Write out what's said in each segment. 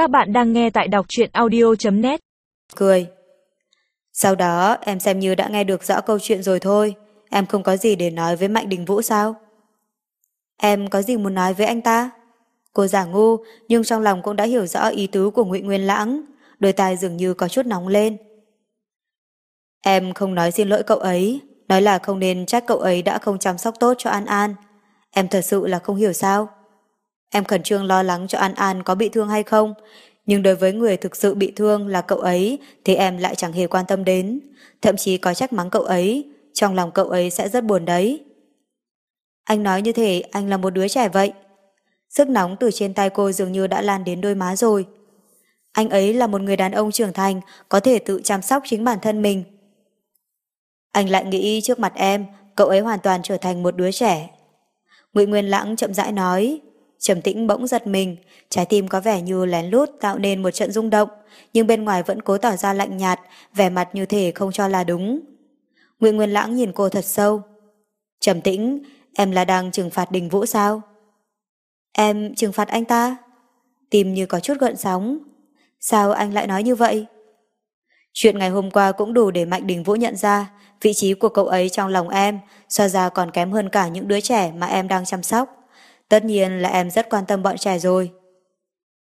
Các bạn đang nghe tại đọc truyện audio.net Cười. Sau đó, em xem như đã nghe được rõ câu chuyện rồi thôi. Em không có gì để nói với Mạnh Đình Vũ sao? Em có gì muốn nói với anh ta? Cô giả ngu, Nhưng trong lòng cũng đã hiểu rõ ý tứ của Ngụy Nguyên Lãng. Đôi tai dường như có chút nóng lên. Em không nói xin lỗi cậu ấy. Nói là không nên trách cậu ấy đã không chăm sóc tốt cho An An. Em thật sự là không hiểu sao. Em khẩn trương lo lắng cho An An có bị thương hay không, nhưng đối với người thực sự bị thương là cậu ấy thì em lại chẳng hề quan tâm đến, thậm chí có trách mắng cậu ấy, trong lòng cậu ấy sẽ rất buồn đấy. Anh nói như thế anh là một đứa trẻ vậy. Sức nóng từ trên tay cô dường như đã lan đến đôi má rồi. Anh ấy là một người đàn ông trưởng thành, có thể tự chăm sóc chính bản thân mình. Anh lại nghĩ trước mặt em, cậu ấy hoàn toàn trở thành một đứa trẻ. Ngụy Nguyên Lãng chậm rãi nói, Trầm tĩnh bỗng giật mình, trái tim có vẻ như lén lút tạo nên một trận rung động, nhưng bên ngoài vẫn cố tỏ ra lạnh nhạt, vẻ mặt như thể không cho là đúng. Nguyễn Nguyên Lãng nhìn cô thật sâu. Trầm tĩnh, em là đang trừng phạt đình vũ sao? Em trừng phạt anh ta? Tim như có chút gợn sóng. Sao anh lại nói như vậy? Chuyện ngày hôm qua cũng đủ để Mạnh Đình Vũ nhận ra vị trí của cậu ấy trong lòng em so ra còn kém hơn cả những đứa trẻ mà em đang chăm sóc. Tất nhiên là em rất quan tâm bọn trẻ rồi.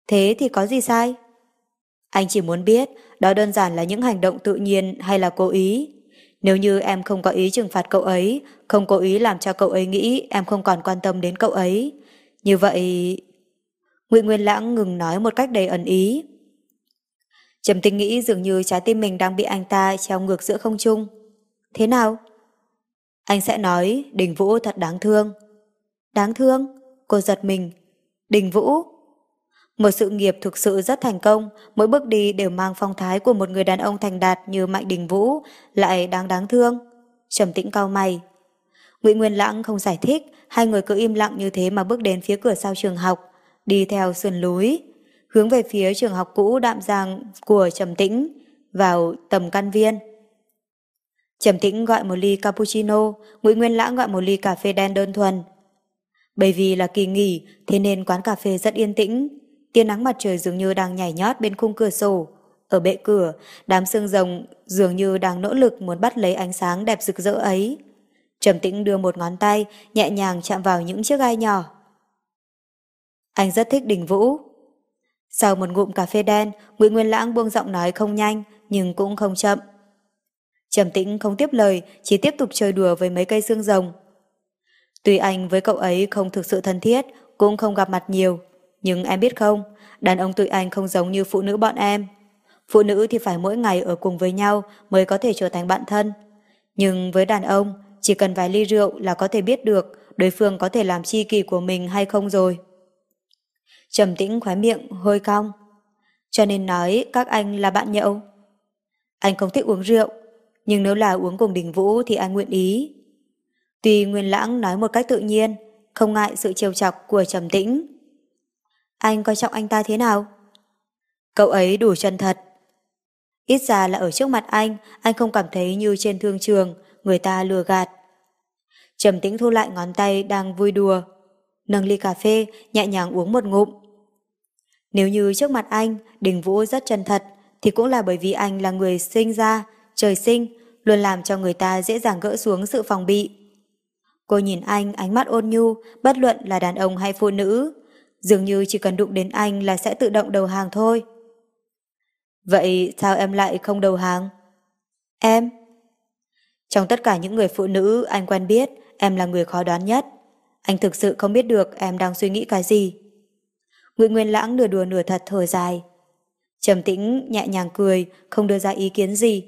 Thế thì có gì sai? Anh chỉ muốn biết đó đơn giản là những hành động tự nhiên hay là cố ý. Nếu như em không có ý trừng phạt cậu ấy, không cố ý làm cho cậu ấy nghĩ em không còn quan tâm đến cậu ấy. Như vậy... Nguyễn Nguyên Lãng ngừng nói một cách đầy ẩn ý. Trầm tinh nghĩ dường như trái tim mình đang bị anh ta treo ngược giữa không trung. Thế nào? Anh sẽ nói Đình Vũ thật đáng thương. Đáng thương? Cô giật mình. Đình Vũ. Một sự nghiệp thực sự rất thành công, mỗi bước đi đều mang phong thái của một người đàn ông thành đạt như Mạnh Đình Vũ, lại đáng đáng thương. Trầm tĩnh cao mày. Nguyễn Nguyên Lãng không giải thích, hai người cứ im lặng như thế mà bước đến phía cửa sau trường học, đi theo sườn núi, hướng về phía trường học cũ đạm giang của Trầm Tĩnh, vào tầm căn viên. Trầm Tĩnh gọi một ly cappuccino, Nguyễn Nguyên Lãng gọi một ly cà phê đen đơn thuần, bởi vì là kỳ nghỉ, thế nên quán cà phê rất yên tĩnh. Tia nắng mặt trời dường như đang nhảy nhót bên khung cửa sổ. Ở bệ cửa, đám xương rồng dường như đang nỗ lực muốn bắt lấy ánh sáng đẹp rực rỡ ấy. Trầm tĩnh đưa một ngón tay, nhẹ nhàng chạm vào những chiếc gai nhỏ. Anh rất thích đình vũ. Sau một ngụm cà phê đen, Nguyễn Nguyên Lãng buông giọng nói không nhanh, nhưng cũng không chậm. Trầm tĩnh không tiếp lời, chỉ tiếp tục chơi đùa với mấy cây xương rồng. Tuy anh với cậu ấy không thực sự thân thiết, cũng không gặp mặt nhiều, nhưng em biết không, đàn ông tụi anh không giống như phụ nữ bọn em. Phụ nữ thì phải mỗi ngày ở cùng với nhau mới có thể trở thành bạn thân. Nhưng với đàn ông, chỉ cần vài ly rượu là có thể biết được đối phương có thể làm chi kỷ của mình hay không rồi. Trầm tĩnh khóe miệng, hơi cong. Cho nên nói các anh là bạn nhậu. Anh không thích uống rượu, nhưng nếu là uống cùng đình vũ thì anh nguyện ý. Tuy Nguyên Lãng nói một cách tự nhiên, không ngại sự trêu chọc của Trầm Tĩnh. Anh coi trọng anh ta thế nào? Cậu ấy đủ chân thật. Ít ra là ở trước mặt anh, anh không cảm thấy như trên thương trường, người ta lừa gạt. Trầm Tĩnh thu lại ngón tay đang vui đùa, nâng ly cà phê, nhẹ nhàng uống một ngụm. Nếu như trước mặt anh, Đình Vũ rất chân thật, thì cũng là bởi vì anh là người sinh ra, trời sinh, luôn làm cho người ta dễ dàng gỡ xuống sự phòng bị. Cô nhìn anh ánh mắt ôn nhu, bất luận là đàn ông hay phụ nữ. Dường như chỉ cần đụng đến anh là sẽ tự động đầu hàng thôi. Vậy sao em lại không đầu hàng? Em? Trong tất cả những người phụ nữ anh quen biết, em là người khó đoán nhất. Anh thực sự không biết được em đang suy nghĩ cái gì. Nguyễn Nguyên Lãng nửa đùa nửa thật thở dài. Trầm tĩnh, nhẹ nhàng cười, không đưa ra ý kiến gì.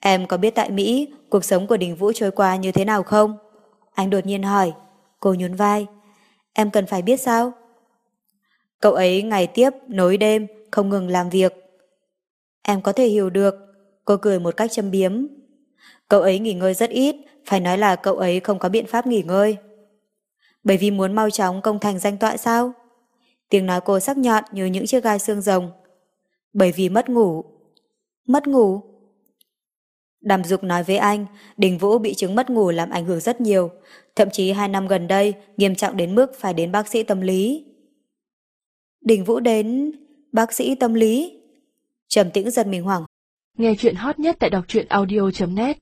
Em có biết tại Mỹ, cuộc sống của Đình Vũ trôi qua như thế nào không? Anh đột nhiên hỏi. Cô nhún vai. Em cần phải biết sao? Cậu ấy ngày tiếp, nối đêm, không ngừng làm việc. Em có thể hiểu được. Cô cười một cách châm biếm. Cậu ấy nghỉ ngơi rất ít, phải nói là cậu ấy không có biện pháp nghỉ ngơi. Bởi vì muốn mau chóng công thành danh tọa sao? Tiếng nói cô sắc nhọn như những chiếc gai xương rồng. Bởi vì mất ngủ. Mất ngủ? Đàm Dục nói với anh, Đình Vũ bị chứng mất ngủ làm ảnh hưởng rất nhiều, thậm chí hai năm gần đây nghiêm trọng đến mức phải đến bác sĩ tâm lý. Đình Vũ đến... Bác sĩ tâm lý. Trầm tĩnh giật mình hoảng. Nghe chuyện hot nhất tại đọc truyện audio.net